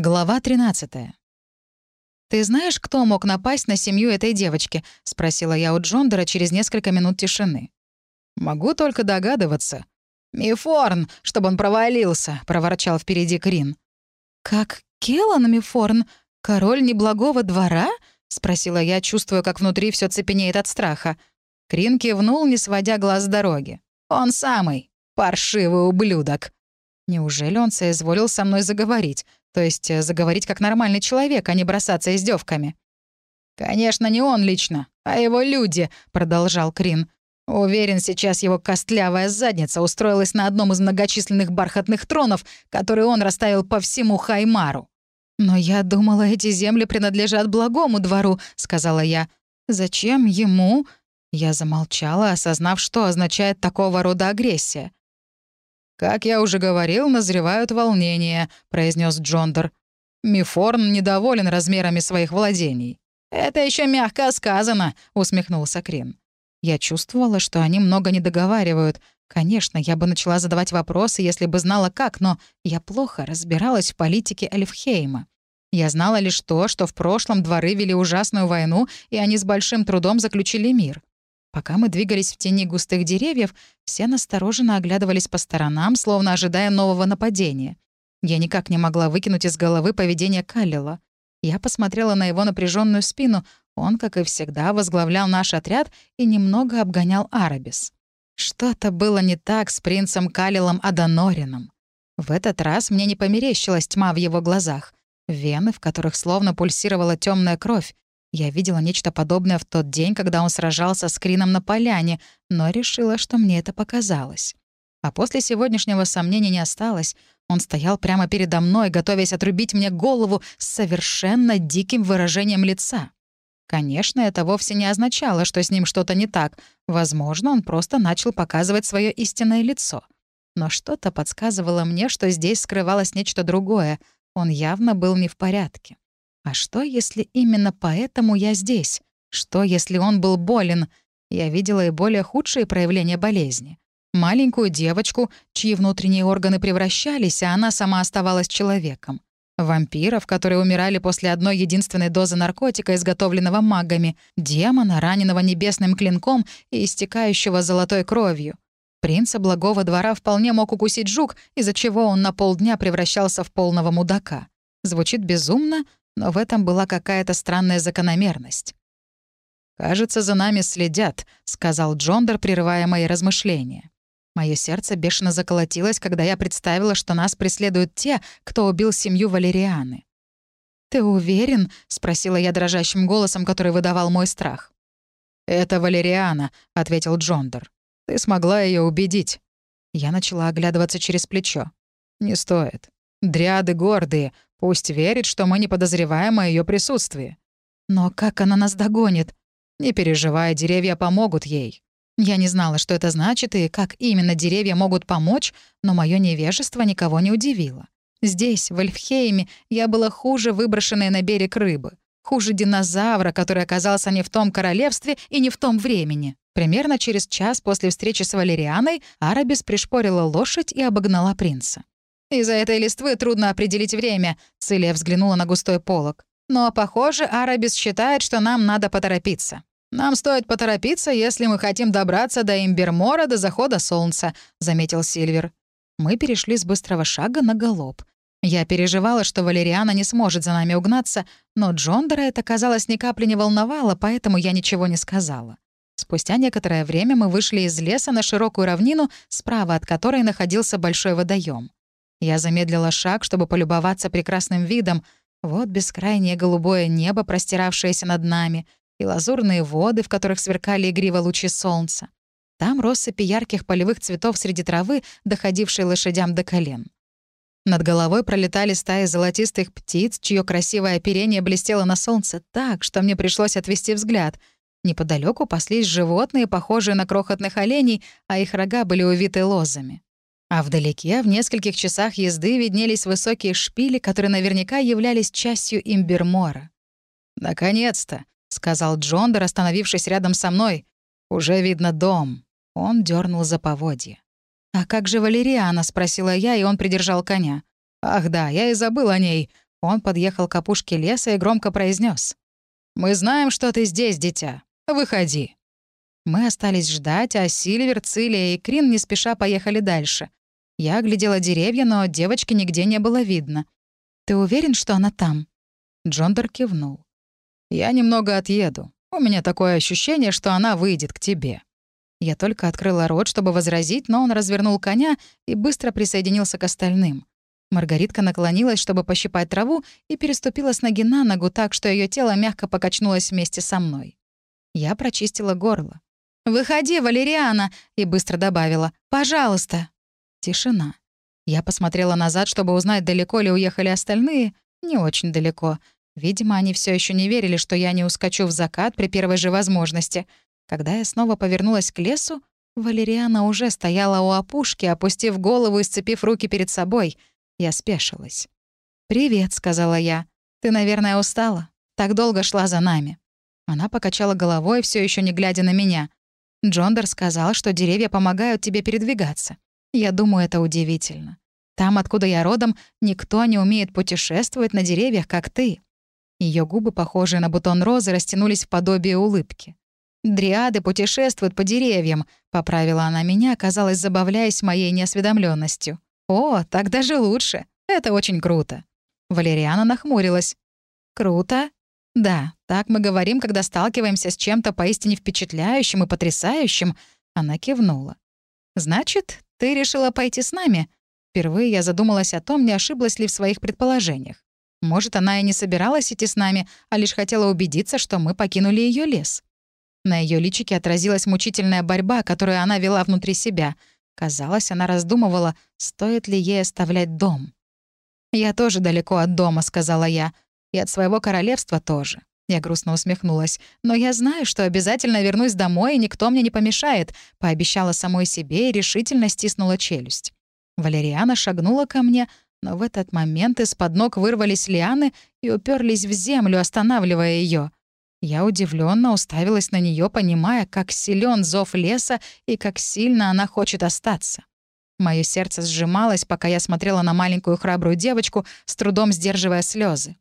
Глава 13. «Ты знаешь, кто мог напасть на семью этой девочки?» — спросила я у Джондера через несколько минут тишины. «Могу только догадываться». «Мифорн, чтобы он провалился», — проворчал впереди Крин. «Как Келан Мифорн? Король неблагого двора?» — спросила я, чувствуя, как внутри все цепенеет от страха. Крин кивнул, не сводя глаз с дороги. «Он самый. Паршивый ублюдок». Неужели он соизволил со мной заговорить? То есть э, заговорить как нормальный человек, а не бросаться издевками. «Конечно, не он лично, а его люди», — продолжал Крин. «Уверен, сейчас его костлявая задница устроилась на одном из многочисленных бархатных тронов, которые он расставил по всему Хаймару». «Но я думала, эти земли принадлежат благому двору», — сказала я. «Зачем ему?» Я замолчала, осознав, что означает такого рода агрессия. «Как я уже говорил, назревают волнения», — произнес Джондер. «Мифорн недоволен размерами своих владений». «Это еще мягко сказано», — усмехнулся Крин. Я чувствовала, что они много не договаривают. Конечно, я бы начала задавать вопросы, если бы знала как, но я плохо разбиралась в политике Эльфхейма. Я знала лишь то, что в прошлом дворы вели ужасную войну, и они с большим трудом заключили мир. Пока мы двигались в тени густых деревьев, все настороженно оглядывались по сторонам, словно ожидая нового нападения. Я никак не могла выкинуть из головы поведение Каллила. Я посмотрела на его напряженную спину. Он, как и всегда, возглавлял наш отряд и немного обгонял Арабис. Что-то было не так с принцем Калилом Аданорином. В этот раз мне не померещилась тьма в его глазах. Вены, в которых словно пульсировала темная кровь, я видела нечто подобное в тот день, когда он сражался с Крином на поляне, но решила, что мне это показалось. А после сегодняшнего сомнения не осталось. Он стоял прямо передо мной, готовясь отрубить мне голову с совершенно диким выражением лица. Конечно, это вовсе не означало, что с ним что-то не так. Возможно, он просто начал показывать свое истинное лицо. Но что-то подсказывало мне, что здесь скрывалось нечто другое. Он явно был не в порядке. А что, если именно поэтому я здесь? Что, если он был болен? Я видела и более худшие проявления болезни. Маленькую девочку, чьи внутренние органы превращались, а она сама оставалась человеком. Вампиров, которые умирали после одной единственной дозы наркотика, изготовленного магами. Демона, раненого небесным клинком и истекающего золотой кровью. Принца благого двора вполне мог укусить жук, из-за чего он на полдня превращался в полного мудака. Звучит безумно, но в этом была какая-то странная закономерность. «Кажется, за нами следят», — сказал Джондер, прерывая мои размышления. Мое сердце бешено заколотилось, когда я представила, что нас преследуют те, кто убил семью Валерианы. «Ты уверен?» — спросила я дрожащим голосом, который выдавал мой страх. «Это Валериана», — ответил Джондер. «Ты смогла ее убедить». Я начала оглядываться через плечо. «Не стоит. Дриады гордые, Пусть верит, что мы не подозреваем о ее присутствии. Но как она нас догонит? Не переживай, деревья помогут ей. Я не знала, что это значит и как именно деревья могут помочь, но мое невежество никого не удивило. Здесь, в Эльфхейме, я была хуже выброшенной на берег рыбы. Хуже динозавра, который оказался не в том королевстве и не в том времени. Примерно через час после встречи с Валерианой Арабис пришпорила лошадь и обогнала принца. Из-за этой листвы трудно определить время», — Цилия взглянула на густой полог. «Но, похоже, Арабис считает, что нам надо поторопиться. Нам стоит поторопиться, если мы хотим добраться до Имбермора до захода солнца», — заметил Сильвер. Мы перешли с быстрого шага на галоп. Я переживала, что Валериана не сможет за нами угнаться, но Джондера это, казалось, ни капли не волновало, поэтому я ничего не сказала. Спустя некоторое время мы вышли из леса на широкую равнину, справа от которой находился большой водоем. Я замедлила шаг, чтобы полюбоваться прекрасным видом. Вот бескрайнее голубое небо, простиравшееся над нами, и лазурные воды, в которых сверкали игриво лучи солнца. Там россыпи ярких полевых цветов среди травы, доходившей лошадям до колен. Над головой пролетали стаи золотистых птиц, чье красивое оперение блестело на солнце так, что мне пришлось отвести взгляд. Неподалеку паслись животные, похожие на крохотных оленей, а их рога были увиты лозами. А вдалеке, в нескольких часах езды, виднелись высокие шпили, которые наверняка являлись частью Имбермора. «Наконец-то!» — сказал Джондер, остановившись рядом со мной. «Уже видно дом». Он дернул за поводье. «А как же Валериана?» — спросила я, и он придержал коня. «Ах да, я и забыл о ней. Он подъехал к опушке леса и громко произнес: «Мы знаем, что ты здесь, дитя. Выходи». Мы остались ждать, а Сильвер, Цилия и Крин не спеша поехали дальше. Я оглядела деревья, но девочки нигде не было видно. «Ты уверен, что она там?» Джондор кивнул. «Я немного отъеду. У меня такое ощущение, что она выйдет к тебе». Я только открыла рот, чтобы возразить, но он развернул коня и быстро присоединился к остальным. Маргаритка наклонилась, чтобы пощипать траву, и переступила с ноги на ногу так, что ее тело мягко покачнулось вместе со мной. Я прочистила горло. «Выходи, Валериана!» и быстро добавила. «Пожалуйста!» Тишина. Я посмотрела назад, чтобы узнать, далеко ли уехали остальные. Не очень далеко. Видимо, они все еще не верили, что я не ускочу в закат при первой же возможности. Когда я снова повернулась к лесу, Валериана уже стояла у опушки, опустив голову и сцепив руки перед собой. Я спешилась. «Привет», — сказала я. «Ты, наверное, устала? Так долго шла за нами». Она покачала головой, все еще не глядя на меня. Джондер сказал, что деревья помогают тебе передвигаться. Я думаю, это удивительно. Там, откуда я родом, никто не умеет путешествовать на деревьях, как ты. Ее губы, похожие на бутон розы, растянулись в подобие улыбки. «Дриады путешествуют по деревьям», — поправила она меня, казалось, забавляясь моей неосведомленностью. «О, так даже лучше. Это очень круто». Валериана нахмурилась. «Круто?» «Да, так мы говорим, когда сталкиваемся с чем-то поистине впечатляющим и потрясающим», — она кивнула. «Значит, ты решила пойти с нами?» Впервые я задумалась о том, не ошиблась ли в своих предположениях. Может, она и не собиралась идти с нами, а лишь хотела убедиться, что мы покинули ее лес. На ее личике отразилась мучительная борьба, которую она вела внутри себя. Казалось, она раздумывала, стоит ли ей оставлять дом. «Я тоже далеко от дома», — сказала я. «И от своего королевства тоже». Я грустно усмехнулась. «Но я знаю, что обязательно вернусь домой, и никто мне не помешает», — пообещала самой себе и решительно стиснула челюсть. Валериана шагнула ко мне, но в этот момент из-под ног вырвались лианы и уперлись в землю, останавливая ее. Я удивленно уставилась на нее, понимая, как силен зов леса и как сильно она хочет остаться. Мое сердце сжималось, пока я смотрела на маленькую храбрую девочку, с трудом сдерживая слезы.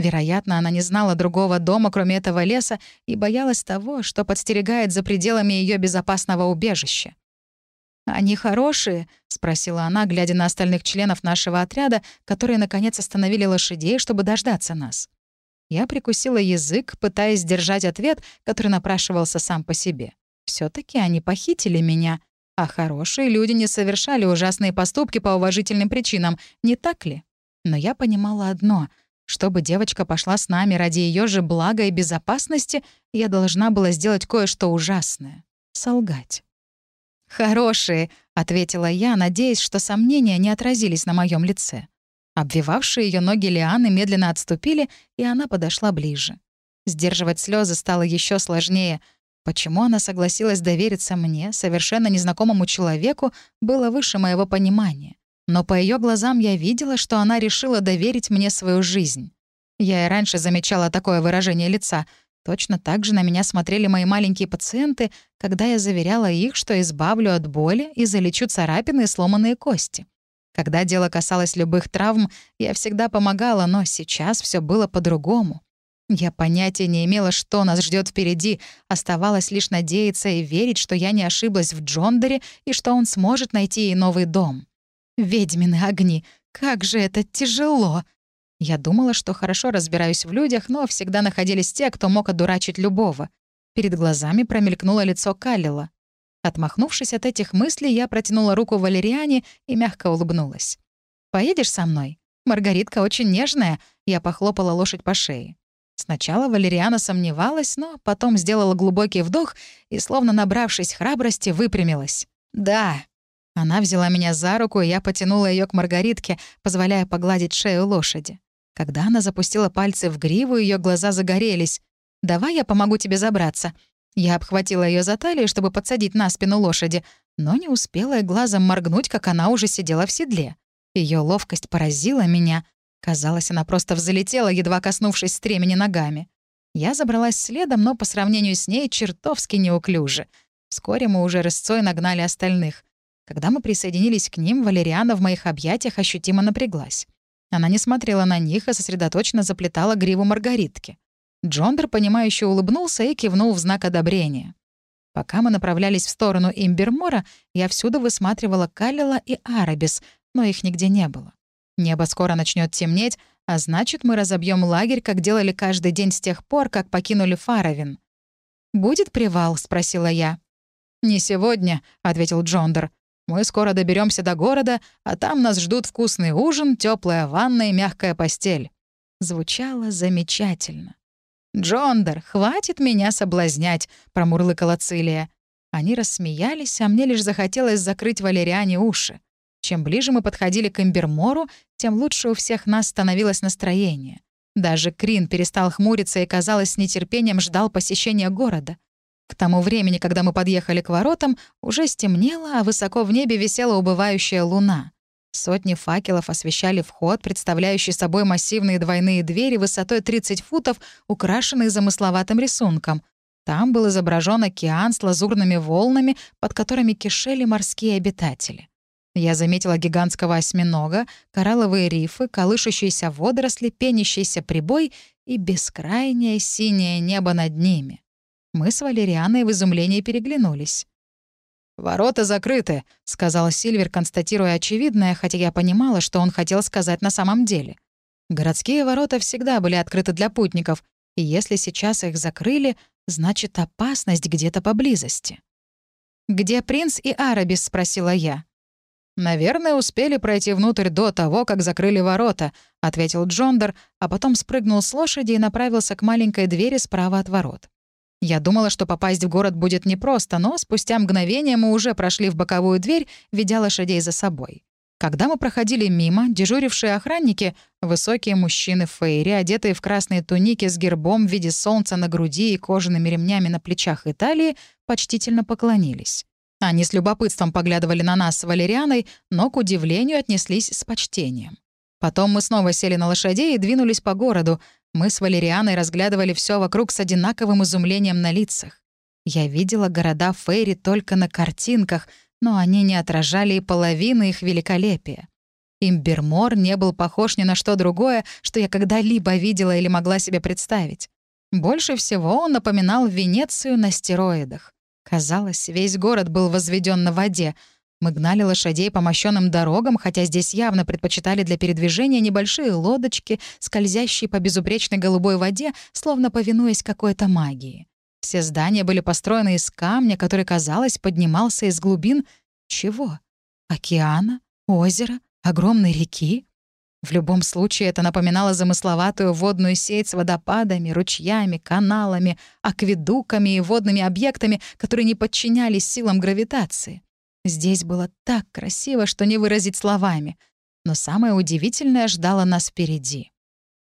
Вероятно, она не знала другого дома, кроме этого леса, и боялась того, что подстерегает за пределами ее безопасного убежища. «Они хорошие?» — спросила она, глядя на остальных членов нашего отряда, которые, наконец, остановили лошадей, чтобы дождаться нас. Я прикусила язык, пытаясь сдержать ответ, который напрашивался сам по себе. все таки они похитили меня, а хорошие люди не совершали ужасные поступки по уважительным причинам, не так ли? Но я понимала одно — чтобы девочка пошла с нами ради ее же блага и безопасности, я должна была сделать кое-что ужасное — солгать. «Хорошие», — ответила я, надеясь, что сомнения не отразились на моем лице. Обвивавшие ее ноги лианы медленно отступили, и она подошла ближе. Сдерживать слезы стало еще сложнее. Почему она согласилась довериться мне, совершенно незнакомому человеку, было выше моего понимания. Но по ее глазам я видела, что она решила доверить мне свою жизнь. Я и раньше замечала такое выражение лица, Точно так же на меня смотрели мои маленькие пациенты, когда я заверяла их, что избавлю от боли и залечу царапины и сломанные кости. Когда дело касалось любых травм, я всегда помогала, но сейчас все было по-другому. Я понятия не имела, что нас ждет впереди, оставалось лишь надеяться и верить, что я не ошиблась в Джондере и что он сможет найти ей новый дом. Ведьмины огни, как же это тяжело! Я думала, что хорошо разбираюсь в людях, но всегда находились те, кто мог одурачить любого. Перед глазами промелькнуло лицо Каллила. Отмахнувшись от этих мыслей, я протянула руку Валериане и мягко улыбнулась. «Поедешь со мной? Маргаритка очень нежная», — я похлопала лошадь по шее. Сначала Валериана сомневалась, но потом сделала глубокий вдох и, словно набравшись храбрости, выпрямилась. «Да». Она взяла меня за руку, и я потянула ее к Маргаритке, позволяя погладить шею лошади. Когда она запустила пальцы в гриву, ее глаза загорелись. «Давай я помогу тебе забраться». Я обхватила ее за талию, чтобы подсадить на спину лошади, но не успела и глазом моргнуть, как она уже сидела в седле. Ее ловкость поразила меня. Казалось, она просто взлетела, едва коснувшись стремени ногами. Я забралась следом, но по сравнению с ней чертовски неуклюже. Вскоре мы уже рысцой нагнали остальных. Когда мы присоединились к ним, Валериана в моих объятиях ощутимо напряглась. Она не смотрела на них, а сосредоточенно заплетала гриву маргаритки. Джондер, понимающе улыбнулся и кивнул в знак одобрения. Пока мы направлялись в сторону Имбермора, я всюду высматривала Калила и Арабис, но их нигде не было. Небо скоро начнет темнеть, а значит, мы разобьем лагерь, как делали каждый день с тех пор, как покинули Фаровин. «Будет привал?» — спросила я. «Не сегодня», — ответил Джондер. «Мы скоро доберемся до города, а там нас ждут вкусный ужин, теплая ванна и мягкая постель». Звучало замечательно. «Джондер, хватит меня соблазнять», — промурлыкала Цилия. Они рассмеялись, а мне лишь захотелось закрыть Валериане уши. Чем ближе мы подходили к Имбермору, тем лучше у всех нас становилось настроение. Даже Крин перестал хмуриться и, казалось, с нетерпением ждал посещения города. К тому времени, когда мы подъехали к воротам, уже стемнело, а высоко в небе висела убывающая луна. Сотни факелов освещали вход, представляющий собой массивные двойные двери высотой 30 футов, украшенные замысловатым рисунком. Там был изображен океан с лазурными волнами, под которыми кишели морские обитатели. Я заметила гигантского осьминога, коралловые рифы, колышущиеся водоросли, пенящийся прибой и бескрайнее синее небо над ними. Мы с Валерианой в изумлении переглянулись. «Ворота закрыты», — сказал Сильвер, констатируя очевидное, хотя я понимала, что он хотел сказать на самом деле. Городские ворота всегда были открыты для путников, и если сейчас их закрыли, значит опасность где-то поблизости. «Где принц и Арабис?» — спросила я. «Наверное, успели пройти внутрь до того, как закрыли ворота», — ответил Джондер, а потом спрыгнул с лошади и направился к маленькой двери справа от ворот. Я думала, что попасть в город будет непросто, но спустя мгновение мы уже прошли в боковую дверь, ведя лошадей за собой. Когда мы проходили мимо, дежурившие охранники, высокие мужчины в фейре, одетые в красные туники с гербом в виде солнца на груди и кожаными ремнями на плечах и талии, почтительно поклонились. Они с любопытством поглядывали на нас с Валерианой, но, к удивлению, отнеслись с почтением. Потом мы снова сели на лошадей и двинулись по городу, мы с Валерианой разглядывали все вокруг с одинаковым изумлением на лицах. Я видела города Фейри только на картинках, но они не отражали и половины их великолепия. Имбермор не был похож ни на что другое, что я когда-либо видела или могла себе представить. Больше всего он напоминал Венецию на стероидах. Казалось, весь город был возведен на воде — мы гнали лошадей по мощенным дорогам, хотя здесь явно предпочитали для передвижения небольшие лодочки, скользящие по безупречной голубой воде, словно повинуясь какой-то магии. Все здания были построены из камня, который, казалось, поднимался из глубин... Чего? Океана? Озера? Огромной реки? В любом случае это напоминало замысловатую водную сеть с водопадами, ручьями, каналами, акведуками и водными объектами, которые не подчинялись силам гравитации. Здесь было так красиво, что не выразить словами. Но самое удивительное ждало нас впереди.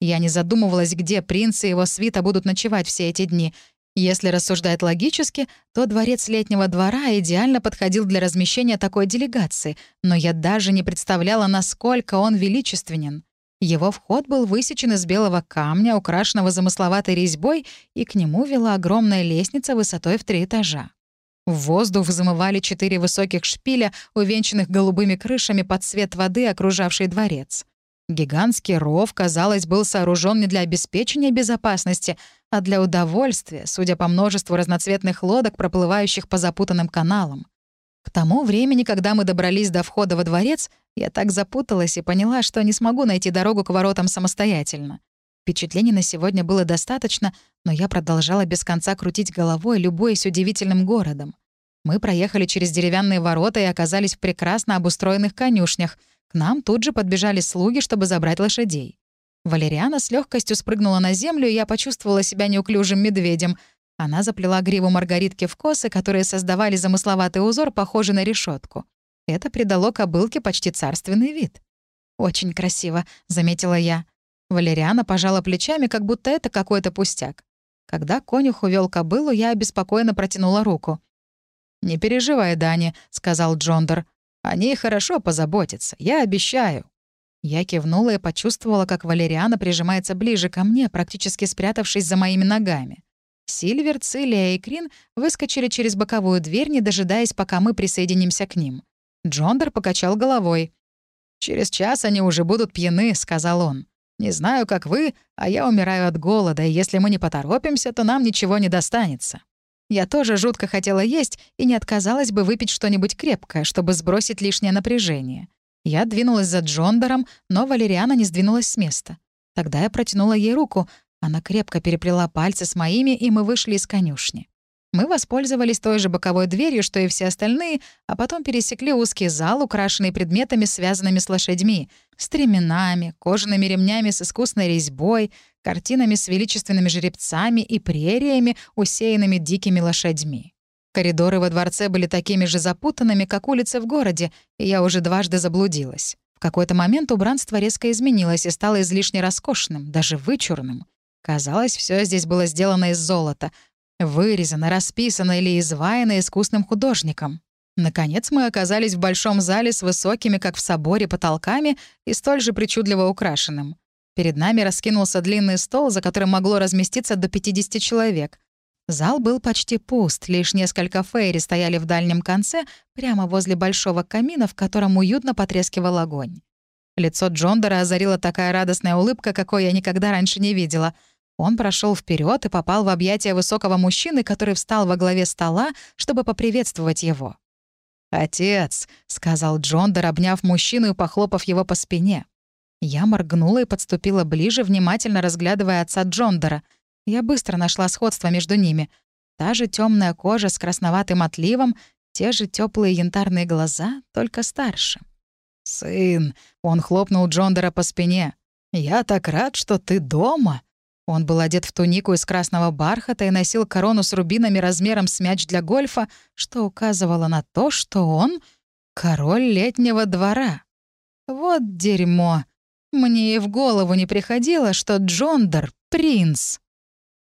Я не задумывалась, где принц и его свита будут ночевать все эти дни. Если рассуждать логически, то дворец летнего двора идеально подходил для размещения такой делегации, но я даже не представляла, насколько он величественен. Его вход был высечен из белого камня, украшенного замысловатой резьбой, и к нему вела огромная лестница высотой в три этажа. В воздух взмывали четыре высоких шпиля, увенчанных голубыми крышами под цвет воды, окружавший дворец. Гигантский ров, казалось, был сооружен не для обеспечения безопасности, а для удовольствия, судя по множеству разноцветных лодок, проплывающих по запутанным каналам. К тому времени, когда мы добрались до входа во дворец, я так запуталась и поняла, что не смогу найти дорогу к воротам самостоятельно. Впечатлений на сегодня было достаточно, но я продолжала без конца крутить головой, любуясь удивительным городом. Мы проехали через деревянные ворота и оказались в прекрасно обустроенных конюшнях. К нам тут же подбежали слуги, чтобы забрать лошадей. Валериана с легкостью спрыгнула на землю, и я почувствовала себя неуклюжим медведем. Она заплела гриву маргаритки в косы, которые создавали замысловатый узор, похожий на решетку. Это придало кобылке почти царственный вид. «Очень красиво», — заметила я. Валериана пожала плечами, как будто это какой-то пустяк. Когда конюх увел кобылу, я обеспокоенно протянула руку. «Не переживай, Дани», — сказал Джондер. «Они хорошо позаботятся, я обещаю». Я кивнула и почувствовала, как Валериана прижимается ближе ко мне, практически спрятавшись за моими ногами. Сильвер, Цилия и Крин выскочили через боковую дверь, не дожидаясь, пока мы присоединимся к ним. Джондер покачал головой. «Через час они уже будут пьяны», — сказал он. «Не знаю, как вы, а я умираю от голода, и если мы не поторопимся, то нам ничего не достанется». Я тоже жутко хотела есть и не отказалась бы выпить что-нибудь крепкое, чтобы сбросить лишнее напряжение. Я двинулась за Джондером, но Валериана не сдвинулась с места. Тогда я протянула ей руку. Она крепко переплела пальцы с моими, и мы вышли из конюшни. Мы воспользовались той же боковой дверью, что и все остальные, а потом пересекли узкий зал, украшенный предметами, связанными с лошадьми, стременами, кожаными ремнями с искусной резьбой, картинами с величественными жеребцами и прериями, усеянными дикими лошадьми. Коридоры во дворце были такими же запутанными, как улицы в городе, и я уже дважды заблудилась. В какой-то момент убранство резко изменилось и стало излишне роскошным, даже вычурным. Казалось, все здесь было сделано из золота, Вырезано, расписано или изваяно искусным художником. Наконец мы оказались в большом зале с высокими, как в соборе, потолками и столь же причудливо украшенным. Перед нами раскинулся длинный стол, за которым могло разместиться до 50 человек. Зал был почти пуст, лишь несколько фейри стояли в дальнем конце, прямо возле большого камина, в котором уютно потрескивал огонь. Лицо Джондора озарила такая радостная улыбка, какой я никогда раньше не видела — он прошел вперед и попал в объятия высокого мужчины, который встал во главе стола, чтобы поприветствовать его. «Отец», — сказал Джондер, обняв мужчину и похлопав его по спине. Я моргнула и подступила ближе, внимательно разглядывая отца Джондера. Я быстро нашла сходство между ними. Та же темная кожа с красноватым отливом, те же теплые янтарные глаза, только старше. «Сын», — он хлопнул Джондера по спине, — «я так рад, что ты дома». Он был одет в тунику из красного бархата и носил корону с рубинами размером с мяч для гольфа, что указывало на то, что он — король летнего двора. Вот дерьмо. Мне и в голову не приходило, что Джондер — принц.